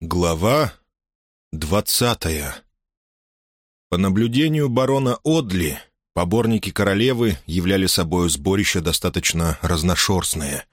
Глава двадцатая По наблюдению барона Одли, поборники королевы являли собой сборище достаточно разношерстное.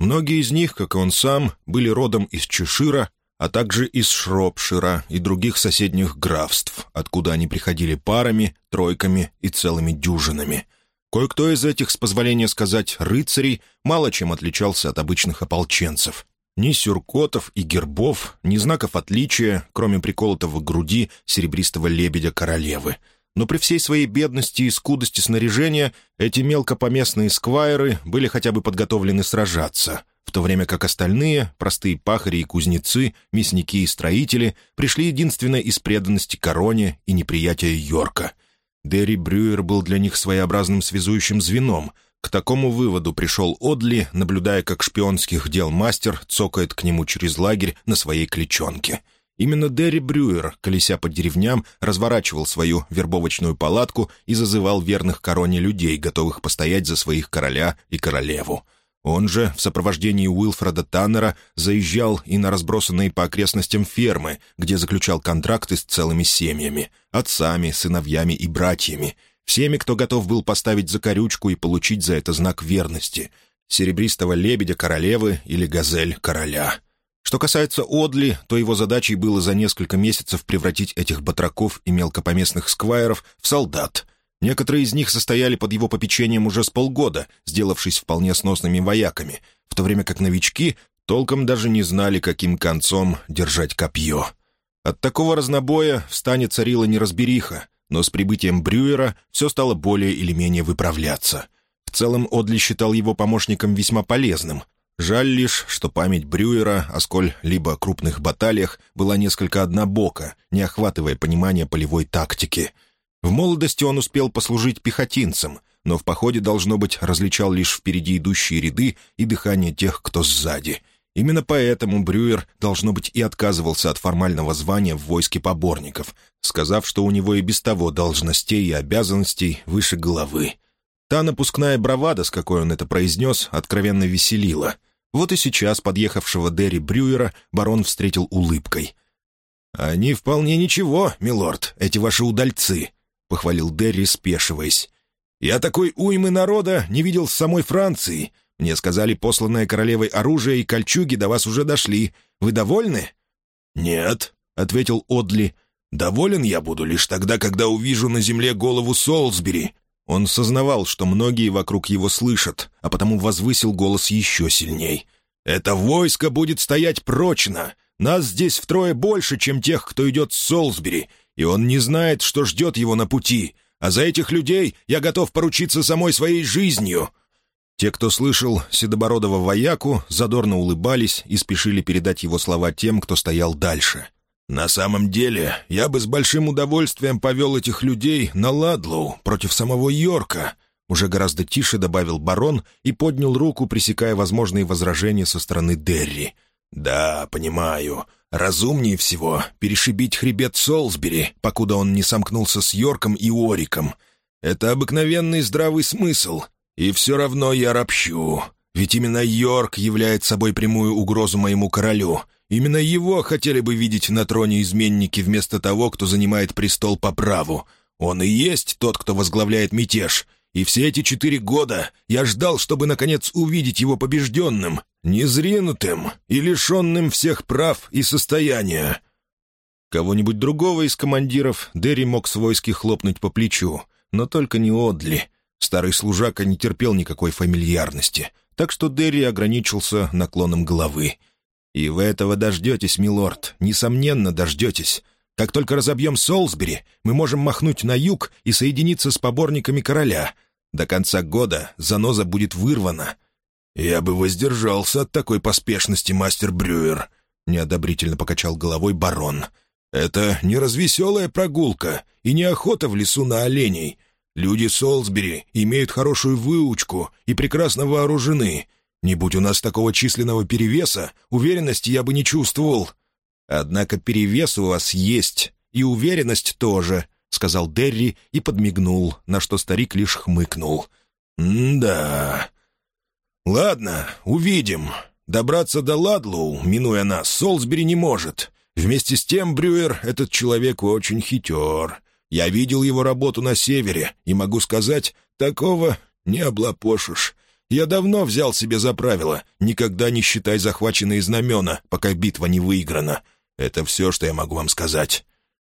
Многие из них, как и он сам, были родом из Чешира, а также из Шропшира и других соседних графств, откуда они приходили парами, тройками и целыми дюжинами. Кое-кто из этих, с позволения сказать, рыцарей, мало чем отличался от обычных ополченцев — ни сюркотов и гербов, ни знаков отличия, кроме приколотого к груди серебристого лебедя королевы. Но при всей своей бедности и скудости снаряжения эти мелкопоместные сквайры были хотя бы подготовлены сражаться, в то время как остальные, простые пахари и кузнецы, мясники и строители, пришли единственно из преданности короне и неприятия Йорка. Дерри Брюер был для них своеобразным связующим звеном, к такому выводу пришел Одли, наблюдая, как шпионских дел мастер цокает к нему через лагерь на своей клечонке. Именно Дерри Брюер, колеся по деревням, разворачивал свою вербовочную палатку и зазывал верных короне людей, готовых постоять за своих короля и королеву. Он же, в сопровождении Уилфреда Таннера, заезжал и на разбросанные по окрестностям фермы, где заключал контракты с целыми семьями, отцами, сыновьями и братьями — всеми, кто готов был поставить закорючку и получить за это знак верности — серебристого лебедя королевы или газель короля. Что касается Одли, то его задачей было за несколько месяцев превратить этих батраков и мелкопоместных сквайров в солдат. Некоторые из них состояли под его попечением уже с полгода, сделавшись вполне сносными вояками, в то время как новички толком даже не знали, каким концом держать копье. От такого разнобоя в стане царила неразбериха, но с прибытием Брюера все стало более или менее выправляться. В целом Одли считал его помощником весьма полезным. Жаль лишь, что память Брюера о сколь-либо крупных баталиях была несколько однобока, не охватывая понимания полевой тактики. В молодости он успел послужить пехотинцем, но в походе, должно быть, различал лишь впереди идущие ряды и дыхание тех, кто сзади — Именно поэтому Брюер, должно быть, и отказывался от формального звания в войске поборников, сказав, что у него и без того должностей и обязанностей выше головы. Та напускная бравада, с какой он это произнес, откровенно веселила. Вот и сейчас подъехавшего Дерри Брюера барон встретил улыбкой. «Они вполне ничего, милорд, эти ваши удальцы», — похвалил Дерри, спешиваясь. «Я такой уймы народа не видел с самой Франции. Мне сказали, посланное королевой оружие и кольчуги до вас уже дошли. Вы довольны?» «Нет», — ответил Одли. «Доволен я буду лишь тогда, когда увижу на земле голову Солсбери». Он сознавал, что многие вокруг его слышат, а потому возвысил голос еще сильней. «Это войско будет стоять прочно. Нас здесь втрое больше, чем тех, кто идет с Солсбери, и он не знает, что ждет его на пути. А за этих людей я готов поручиться самой своей жизнью». Те, кто слышал седобородого вояку, задорно улыбались и спешили передать его слова тем, кто стоял дальше. «На самом деле, я бы с большим удовольствием повел этих людей на Ладлоу против самого Йорка», уже гораздо тише добавил барон и поднял руку, пресекая возможные возражения со стороны Дерри. «Да, понимаю. Разумнее всего перешибить хребет Солсбери, покуда он не сомкнулся с Йорком и Ориком. Это обыкновенный здравый смысл, и все равно я ропщу, ведь именно Йорк является собой прямую угрозу моему королю. Именно его хотели бы видеть на троне изменники вместо того, кто занимает престол по праву. Он и есть тот, кто возглавляет мятеж. И все эти четыре года я ждал, чтобы, наконец, увидеть его побежденным, незринутым и лишенным всех прав и состояния. Кого-нибудь другого из командиров Дерри мог свойски хлопнуть по плечу, но только не Одли. Старый служака не терпел никакой фамильярности, так что Дерри ограничился наклоном головы. «И вы этого дождетесь, милорд, несомненно дождетесь. Как только разобьем Солсбери, мы можем махнуть на юг и соединиться с поборниками короля. До конца года заноза будет вырвана». «Я бы воздержался от такой поспешности, мастер Брюер», — неодобрительно покачал головой барон. «Это не развеселая прогулка и не охота в лесу на оленей. Люди Солсбери имеют хорошую выучку и прекрасно вооружены. Не будь у нас такого численного перевеса, уверенности я бы не чувствовал. Однако перевес у вас есть, и уверенность тоже», — сказал Дерри и подмигнул, на что старик лишь хмыкнул. «Да. Ладно, увидим. Добраться до Ладлоу, минуя нас, Солсбери не может. Вместе с тем, Брюер, этот человек очень хитер. Я видел его работу на севере, и могу сказать, такого не облапошишь. Я давно взял себе за правило никогда не считай захваченные знамена, пока битва не выиграна. Это все, что я могу вам сказать».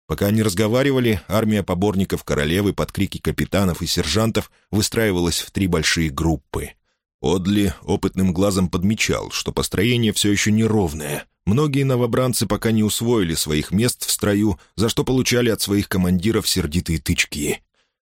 Пока они разговаривали, армия поборников королевы под крики капитанов и сержантов выстраивалась в три большие группы. Одли опытным глазом подмечал, что построение все еще неровное. Многие новобранцы пока не усвоили своих мест в строю, за что получали от своих командиров сердитые тычки.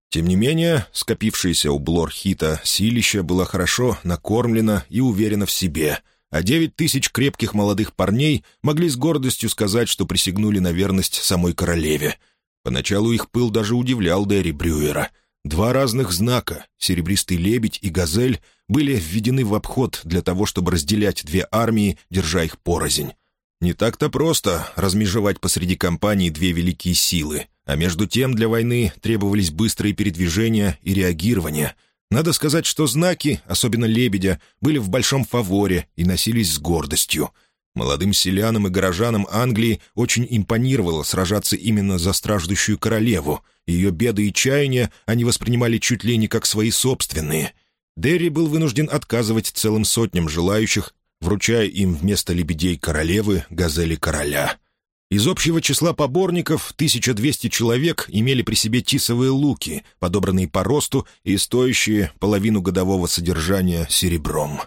Тем не менее, скопившееся у Блорхита силища было хорошо накормлено и уверено в себе, а девять тысяч крепких молодых парней могли с гордостью сказать, что присягнули на верность самой королеве. Поначалу их пыл даже удивлял Дерри Брюера. Два разных знака, серебристый лебедь и газель, были введены в обход для того, чтобы разделять две армии, держа их порознь. Не так-то просто размежевать посреди компании две великие силы, а между тем для войны требовались быстрые передвижения и реагирования. Надо сказать, что знаки, особенно «Лебедя», были в большом фаворе и носились с гордостью. Молодым селянам и горожанам Англии очень импонировало сражаться именно за страждущую королеву. Ее беды и чаяния они воспринимали чуть ли не как свои собственные — Дерри был вынужден отказывать целым сотням желающих, вручая им вместо лебедей королевы газели короля. Из общего числа поборников 1200 человек имели при себе тисовые луки, подобранные по росту и стоящие половину годового содержания серебром.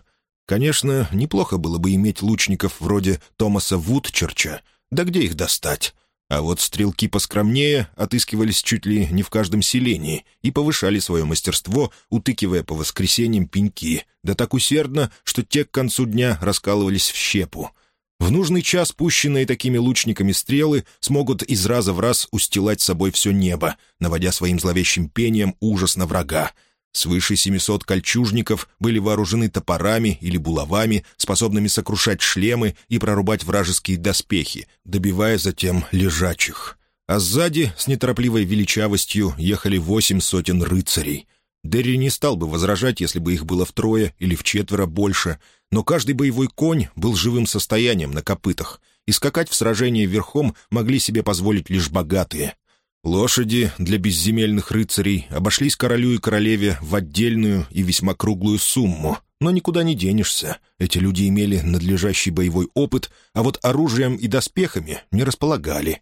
Конечно, неплохо было бы иметь лучников вроде Томаса Вудчерча, да где их достать? А вот стрелки поскромнее отыскивались чуть ли не в каждом селении и повышали свое мастерство, утыкивая по воскресеньям пеньки, да так усердно, что те к концу дня раскалывались в щепу. В нужный час пущенные такими лучниками стрелы смогут из раза в раз устилать собой все небо, наводя своим зловещим пением ужас на врага. Свыше 700 кольчужников были вооружены топорами или булавами, способными сокрушать шлемы и прорубать вражеские доспехи, добивая затем лежачих. А сзади, с неторопливой величавостью, ехали восемь сотен рыцарей. Дерри не стал бы возражать, если бы их было втрое или в четверо больше, но каждый боевой конь был живым состоянием на копытах, и скакать в сражении верхом могли себе позволить лишь богатые. Лошади для безземельных рыцарей обошлись королю и королеве в отдельную и весьма круглую сумму, но никуда не денешься. Эти люди имели надлежащий боевой опыт, а вот оружием и доспехами не располагали.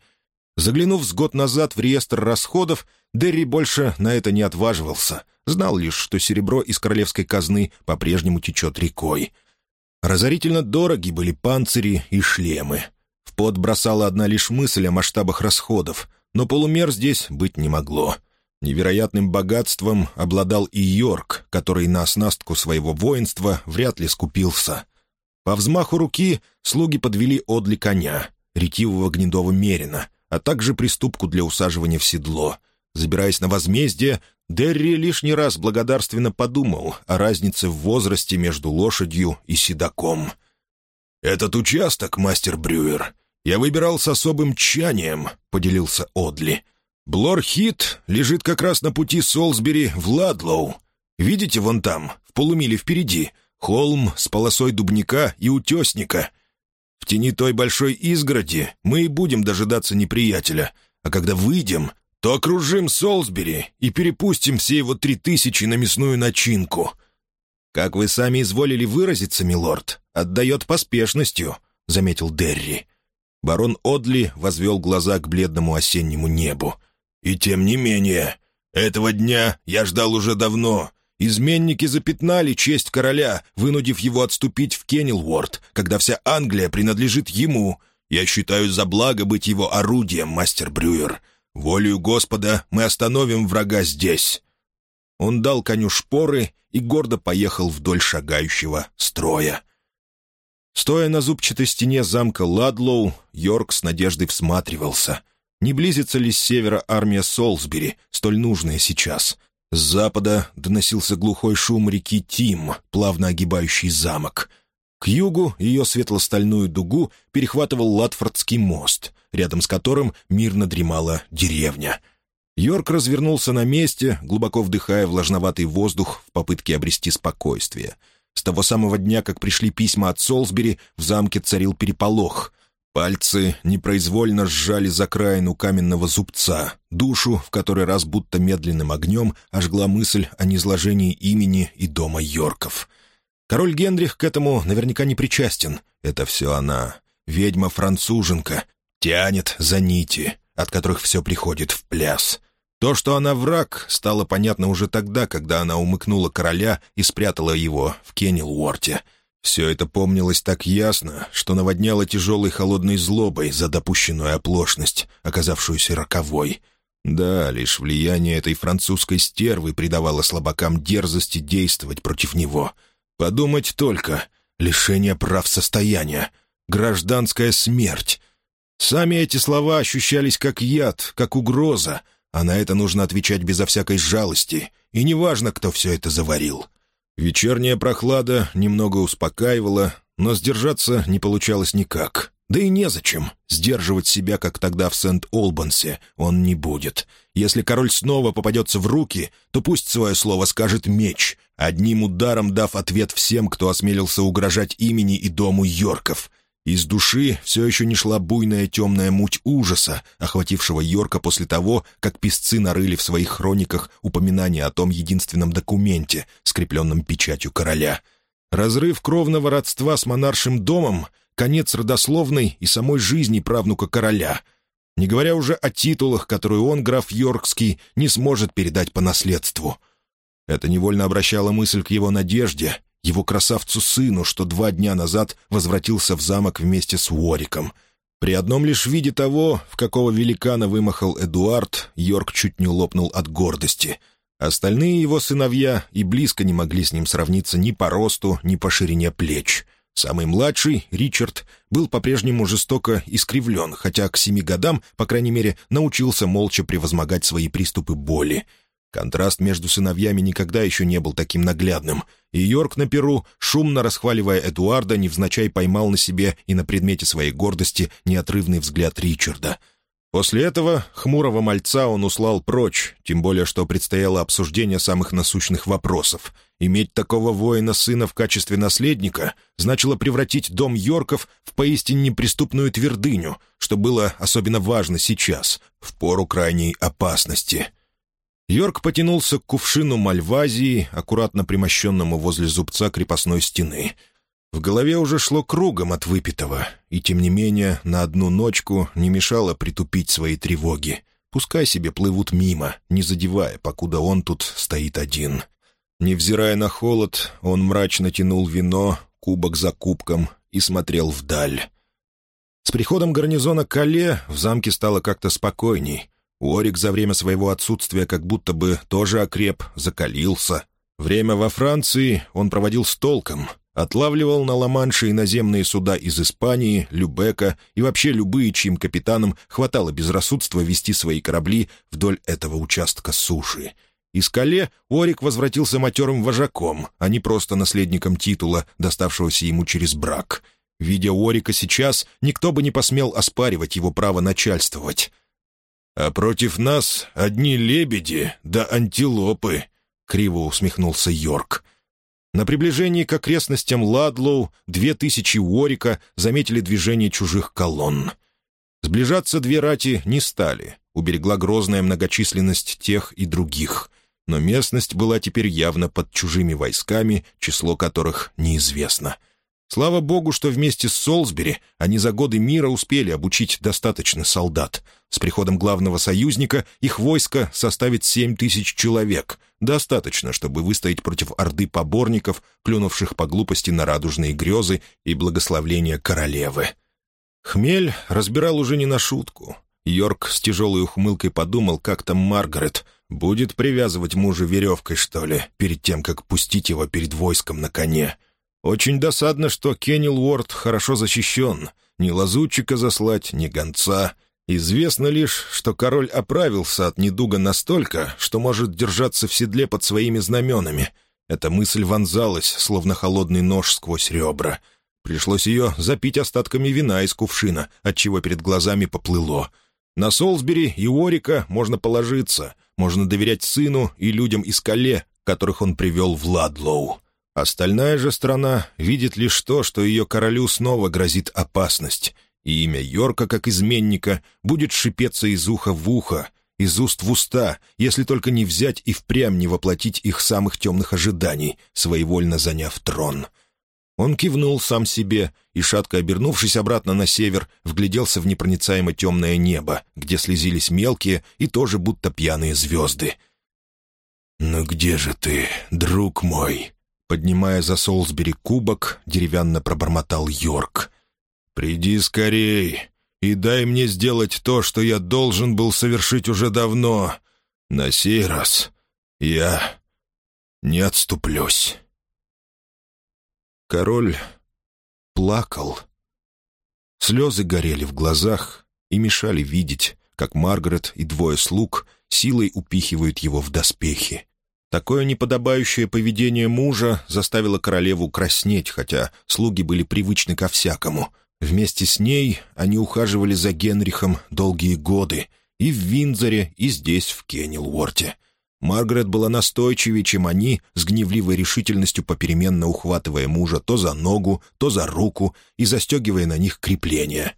Заглянув с год назад в реестр расходов, Дерри больше на это не отваживался. Знал лишь, что серебро из королевской казны по-прежнему течет рекой. Разорительно дороги были панцири и шлемы. В пот бросала одна лишь мысль о масштабах расходов — но полумер здесь быть не могло. Невероятным богатством обладал и Йорк, который на оснастку своего воинства вряд ли скупился. По взмаху руки слуги подвели одли коня, ретивого гнедого мерина, а также приступку для усаживания в седло. Забираясь на возмездие, Дерри лишний раз благодарственно подумал о разнице в возрасте между лошадью и седаком. «Этот участок, мастер Брюер, я выбирал с особым тщанием», — поделился Одли. «Блорхит лежит как раз на пути Солсбери в Ладлоу. Видите вон там, в полумиле впереди, холм с полосой дубника и утесника. В тени той большой изгороди мы и будем дожидаться неприятеля, а когда выйдем, то окружим Солсбери и перепустим все его три тысячи на мясную начинку». «Как вы сами изволили выразиться, милорд, отдает поспешностью», — заметил Дерри. Барон Одли возвел глаза к бледному осеннему небу. «И тем не менее, этого дня я ждал уже давно. Изменники запятнали честь короля, вынудив его отступить в Кеннелворд, когда вся Англия принадлежит ему. Я считаю за благо быть его орудием, мастер Брюер. Волею Господа мы остановим врага здесь». Он дал коню шпоры и гордо поехал вдоль шагающего строя. Стоя на зубчатой стене замка Ладлоу, Йорк с надеждой всматривался. Не близится ли с севера армия Солсбери, столь нужная сейчас? С запада доносился глухой шум реки Тим, плавно огибающий замок. К югу ее светло-стальную дугу перехватывал Латфордский мост, рядом с которым мирно дремала деревня. Йорк развернулся на месте, глубоко вдыхая влажноватый воздух в попытке обрести спокойствие — с того самого дня, как пришли письма от Солсбери, в замке царил переполох. Пальцы непроизвольно сжали закраину каменного зубца, душу, в который раз будто медленным огнем ожгла мысль о низложении имени и дома Йорков. Король Генрих к этому наверняка не причастен. Это все она, ведьма-француженка, тянет за нити, от которых все приходит в пляс. То, что она враг, стало понятно уже тогда, когда она умыкнула короля и спрятала его в Кеннелуорте — все это помнилось так ясно, что наводняло тяжелой холодной злобой за допущенную оплошность, оказавшуюся роковой. Да, лишь влияние этой французской стервы придавало слабакам дерзости действовать против него. Подумать только — лишение прав состояния, гражданская смерть. Сами эти слова ощущались как яд, как угроза, а на это нужно отвечать безо всякой жалости, и неважно, кто все это заварил — Вечерняя прохлада немного успокаивала, но сдержаться не получалось никак. Да и незачем. Сдерживать себя, как тогда в Сент-Олбансе, он не будет. Если король снова попадется в руки, то пусть свое слово скажет меч, одним ударом дав ответ всем, кто осмелился угрожать имени и дому Йорков. Из души все еще не шла буйная темная муть ужаса, охватившего Йорка после того, как писцы нарыли в своих хрониках упоминание о том единственном документе, скрепленном печатью короля. Разрыв кровного родства с монаршим домом — конец родословной и самой жизни правнука короля. Не говоря уже о титулах, которые он, граф Йоркский, не сможет передать по наследству. Это невольно обращало мысль к его надежде — его красавцу-сыну, что два дня назад возвратился в замок вместе с Уориком. При одном лишь виде того, в какого великана вымахал Эдуард, Йорк чуть не лопнул от гордости. Остальные его сыновья и близко не могли с ним сравниться ни по росту, ни по ширине плеч. Самый младший, Ричард, был по-прежнему жестоко искривлен, хотя к семи годам, по крайней мере, научился молча превозмогать свои приступы боли — Контраст между сыновьями никогда еще не был таким наглядным, и Йорк на Перу, шумно расхваливая Эдуарда, невзначай поймал на себе и на предмете своей гордости неотрывный взгляд Ричарда. После этого хмурого мальца он услал прочь, тем более что предстояло обсуждение самых насущных вопросов. Иметь такого воина-сына в качестве наследника значило превратить дом Йорков в поистине неприступную твердыню, что было особенно важно сейчас, в пору крайней опасности — Йорк потянулся к кувшину мальвазии, аккуратно примощенному возле зубца крепостной стены. В голове уже шло кругом от выпитого, и, тем не менее, на одну ночку не мешало притупить свои тревоги. Пускай себе плывут мимо, не задевая, покуда он тут стоит один. Невзирая на холод, он мрачно тянул вино, кубок за кубком, и смотрел вдаль. С приходом гарнизона Кале в замке стало как-то спокойней — Уорик за время своего отсутствия как будто бы тоже окреп, закалился. Время во Франции он проводил с толком, отлавливал на Ла-Манше иноземные суда из Испании, Любека и вообще любые, чьим капитанам хватало безрассудства вести свои корабли вдоль этого участка суши. Из Кале Орик возвратился матерым вожаком, а не просто наследником титула, доставшегося ему через брак. Видя Орика сейчас, никто бы не посмел оспаривать его право начальствовать а против нас одни лебеди да антилопы», — криво усмехнулся Йорк. На приближении к окрестностям Ладлоу две тысячи Уорика заметили движение чужих колонн. Сближаться две рати не стали, уберегла грозная многочисленность тех и других, но местность была теперь явно под чужими войсками, число которых неизвестно — Слава богу, что вместе с Солсбери они за годы мира успели обучить достаточно солдат. С приходом главного союзника их войско составит семь тысяч человек. Достаточно, чтобы выстоять против орды поборников, плюнувших по глупости на радужные грезы и благословления королевы. Хмель разбирал уже не на шутку. Йорк с тяжелой ухмылкой подумал, как там Маргарет будет привязывать мужа веревкой, что ли, перед тем, как пустить его перед войском на коне. — очень досадно, что Кеннилуорд хорошо защищен. Ни лазутчика заслать, ни гонца. Известно лишь, что король оправился от недуга настолько, что может держаться в седле под своими знаменами. Эта мысль вонзалась, словно холодный нож сквозь ребра. Пришлось ее запить остатками вина из кувшина, отчего перед глазами поплыло. На Солсбери и Уорика можно положиться, можно доверять сыну и людям из Кале, которых он привел в Ладлоу. Остальная же страна видит лишь то, что ее королю снова грозит опасность. и имя Йорка, как изменника, будет шипеться из уха в ухо, из уст в уста, если только не взять и впрямь не воплотить их самых темных ожиданий, своевольно заняв трон. Он кивнул сам себе и, шатко обернувшись обратно на север, вгляделся в непроницаемо темное небо, где слезились мелкие и тоже будто пьяные звезды. «Ну где же ты, друг мой?» Поднимая за Солсбери кубок, деревянно пробормотал Йорк. «Приди скорей и дай мне сделать то, что я должен был совершить уже давно. На сей раз я не отступлюсь». Король плакал. Слезы горели в глазах и мешали видеть, как Маргарет и двое слуг силой упихивают его в доспехи. Такое неподобающее поведение мужа заставило королеву краснеть, хотя слуги были привычны ко всякому, Вместе с ней они ухаживали за Генрихом долгие годы и в Виндзоре, и здесь, в Кеннелворте. Маргарет была настойчивее, чем они, с гневливой решительностью попеременно ухватывая мужа то за ногу, то за руку и застегивая на них крепления.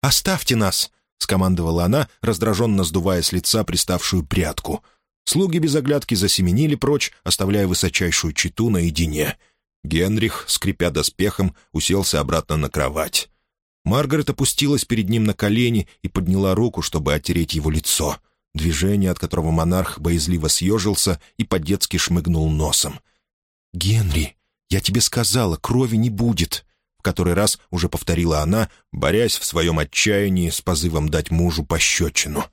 «Оставьте нас!» — скомандовала она, раздраженно сдувая с лица приставшую прядку. Слуги без оглядки засеменили прочь, оставляя высочайшую читу наедине. Генрих, скрипя доспехом, уселся обратно на кровать. Маргарет опустилась перед ним на колени и подняла руку, чтобы оттереть его лицо. Движение, от которого монарх боязливо съежился и по-детски шмыгнул носом. «Генри, я тебе сказала, крови не будет!» В который раз уже повторила она, борясь в своем отчаянии с позывом дать мужу пощечину.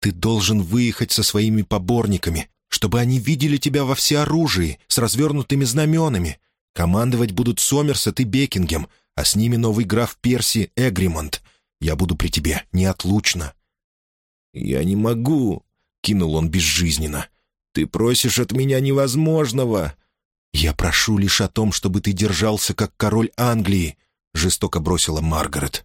«Ты должен выехать со своими поборниками, чтобы они видели тебя во всеоружии, с развернутыми знаменами. Командовать будут Сомерсет и Бекингем, а с ними новый граф Перси Эгримонт. Я буду при тебе неотлучно». «Я не могу», — кинул он безжизненно. «Ты просишь от меня невозможного». «Я прошу лишь о том, чтобы ты держался как король Англии», — жестоко бросила Маргарет.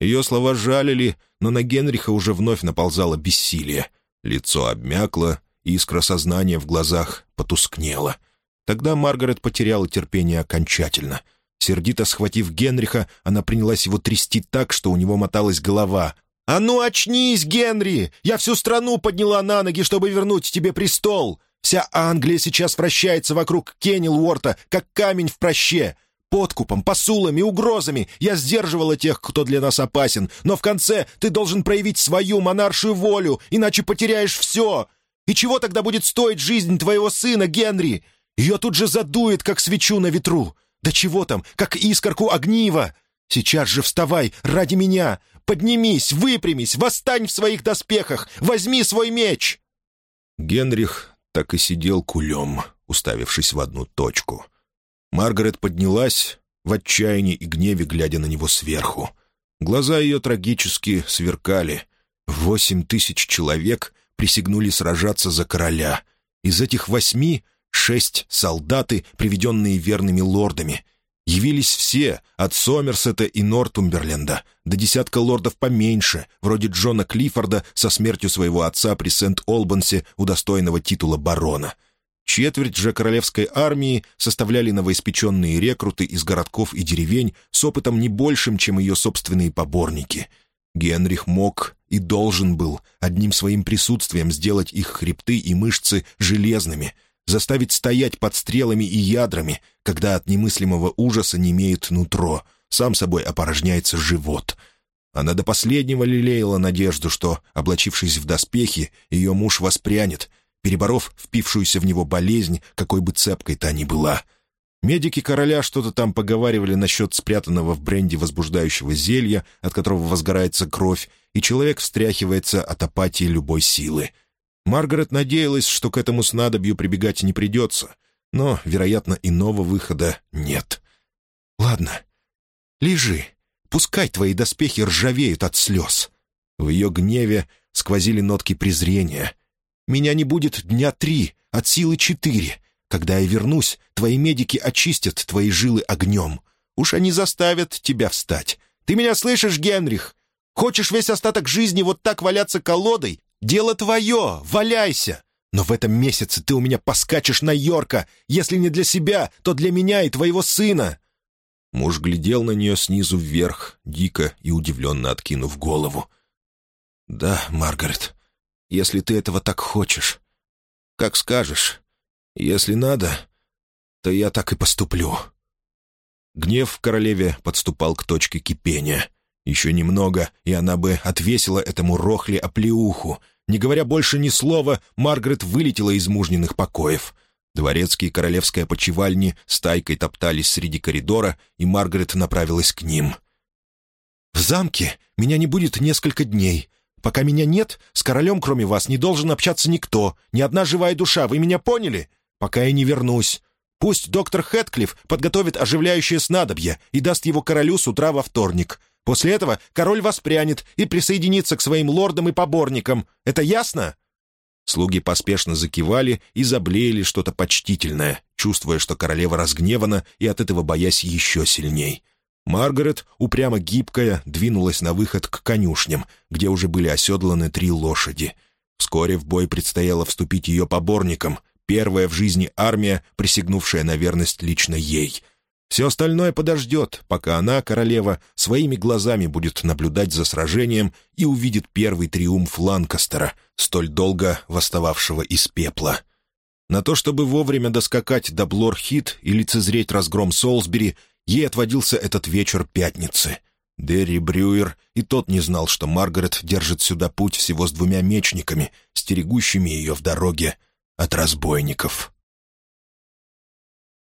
Ее слова жалили, но на Генриха уже вновь наползало бессилие. Лицо обмякло, искра сознания в глазах потускнела. Тогда Маргарет потеряла терпение окончательно — Сердито схватив Генриха, она принялась его трясти так, что у него моталась голова. «А ну очнись, Генри! Я всю страну подняла на ноги, чтобы вернуть тебе престол! Вся Англия сейчас вращается вокруг Кеннелворта, как камень в проще!» Подкупом, посулами, угрозами я сдерживала тех, кто для нас опасен, но в конце ты должен проявить свою монаршую волю, иначе потеряешь все. И чего тогда будет стоить жизнь твоего сына, Генри? Ее тут же задует, как свечу на ветру. Да чего там, как искорку огнива! Сейчас же вставай ради меня! Поднимись, выпрямись, восстань в своих доспехах, возьми свой меч!» Генрих так и сидел кулем, уставившись в одну точку. Маргарет поднялась, в отчаянии и гневе глядя на него сверху. Глаза ее трагически сверкали. Восемь тысяч человек присягнули сражаться за короля. Из этих восьми Шесть солдаты, приведенные верными лордами. Явились все, от Сомерсета и Нортумберленда, до десятка лордов поменьше, вроде Джона Клиффорда со смертью своего отца при Сент-Олбансе, удостоенного титула барона. Четверть же королевской армии составляли новоиспеченные рекруты из городков и деревень с опытом не большим, чем ее собственные поборники. Генрих мог и должен был одним своим присутствием сделать их хребты и мышцы железными — заставить стоять под стрелами и ядрами, когда от немыслимого ужаса не имеет нутро, сам собой опорожняется живот. Она до последнего лелеяла надежду, что, облачившись в доспехи, ее муж воспрянет, переборов впившуюся в него болезнь, какой бы цепкой та ни была. Медики короля что-то там поговаривали насчет спрятанного в бренде возбуждающего зелья, от которого возгорается кровь, и человек встряхивается от апатии любой силы — Маргарет надеялась, что к этому снадобью прибегать не придется, но, вероятно, иного выхода нет. «Ладно, лежи, пускай твои доспехи ржавеют от слез». В ее гневе сквозили нотки презрения. «Меня не будет дня три, от силы четыре. Когда я вернусь, твои медики очистят твои жилы огнем. Уж они заставят тебя встать. Ты меня слышишь, Генрих? Хочешь весь остаток жизни вот так валяться колодой, Дело твое, валяйся! Но в этом месяце ты у меня поскачешь на Йорка, если не для себя, то для меня и твоего сына!» Муж глядел на нее снизу вверх, дико и удивленно откинув голову. «Да, Маргарет, если ты этого так хочешь. Как скажешь. Если надо, то я так и поступлю». Гнев в королеве подступал к точке кипения. Еще немного, и она бы отвесила этому рохле оплеуху. Не говоря больше ни слова, Маргарет вылетела из мужниных покоев. Дворецкие королевской опочивальни стайкой топтались среди коридора, и Маргарет направилась к ним. «В замке меня не будет несколько дней. Пока меня нет, с королем, кроме вас, не должен общаться никто, ни одна живая душа, вы меня поняли? Пока я не вернусь. Пусть доктор Хэтклифф подготовит оживляющее снадобье и даст его королю с утра во вторник. После этого король воспрянет и присоединится к своим лордам и поборникам. Это ясно?» Слуги поспешно закивали и заблеяли что-то почтительное, чувствуя, что королева разгневана и от этого боясь еще сильней. Маргарет, упрямо гибкая, двинулась на выход к конюшням, где уже были оседланы три лошади. Вскоре в бой предстояло вступить ее поборникам, первая в жизни армия, присягнувшая на верность лично ей. Все остальное подождет, пока она, королева, своими глазами будет наблюдать за сражением и увидит первый триумф Ланкастера, столь долго восстававшего из пепла. На то, чтобы вовремя доскакать до Блор-Хит и лицезреть разгром Солсбери, ей отводился этот вечер пятницы. Дерри Брюер и тот не знал, что Маргарет держит сюда путь всего с двумя мечниками, стерегущими ее в дороге от разбойников.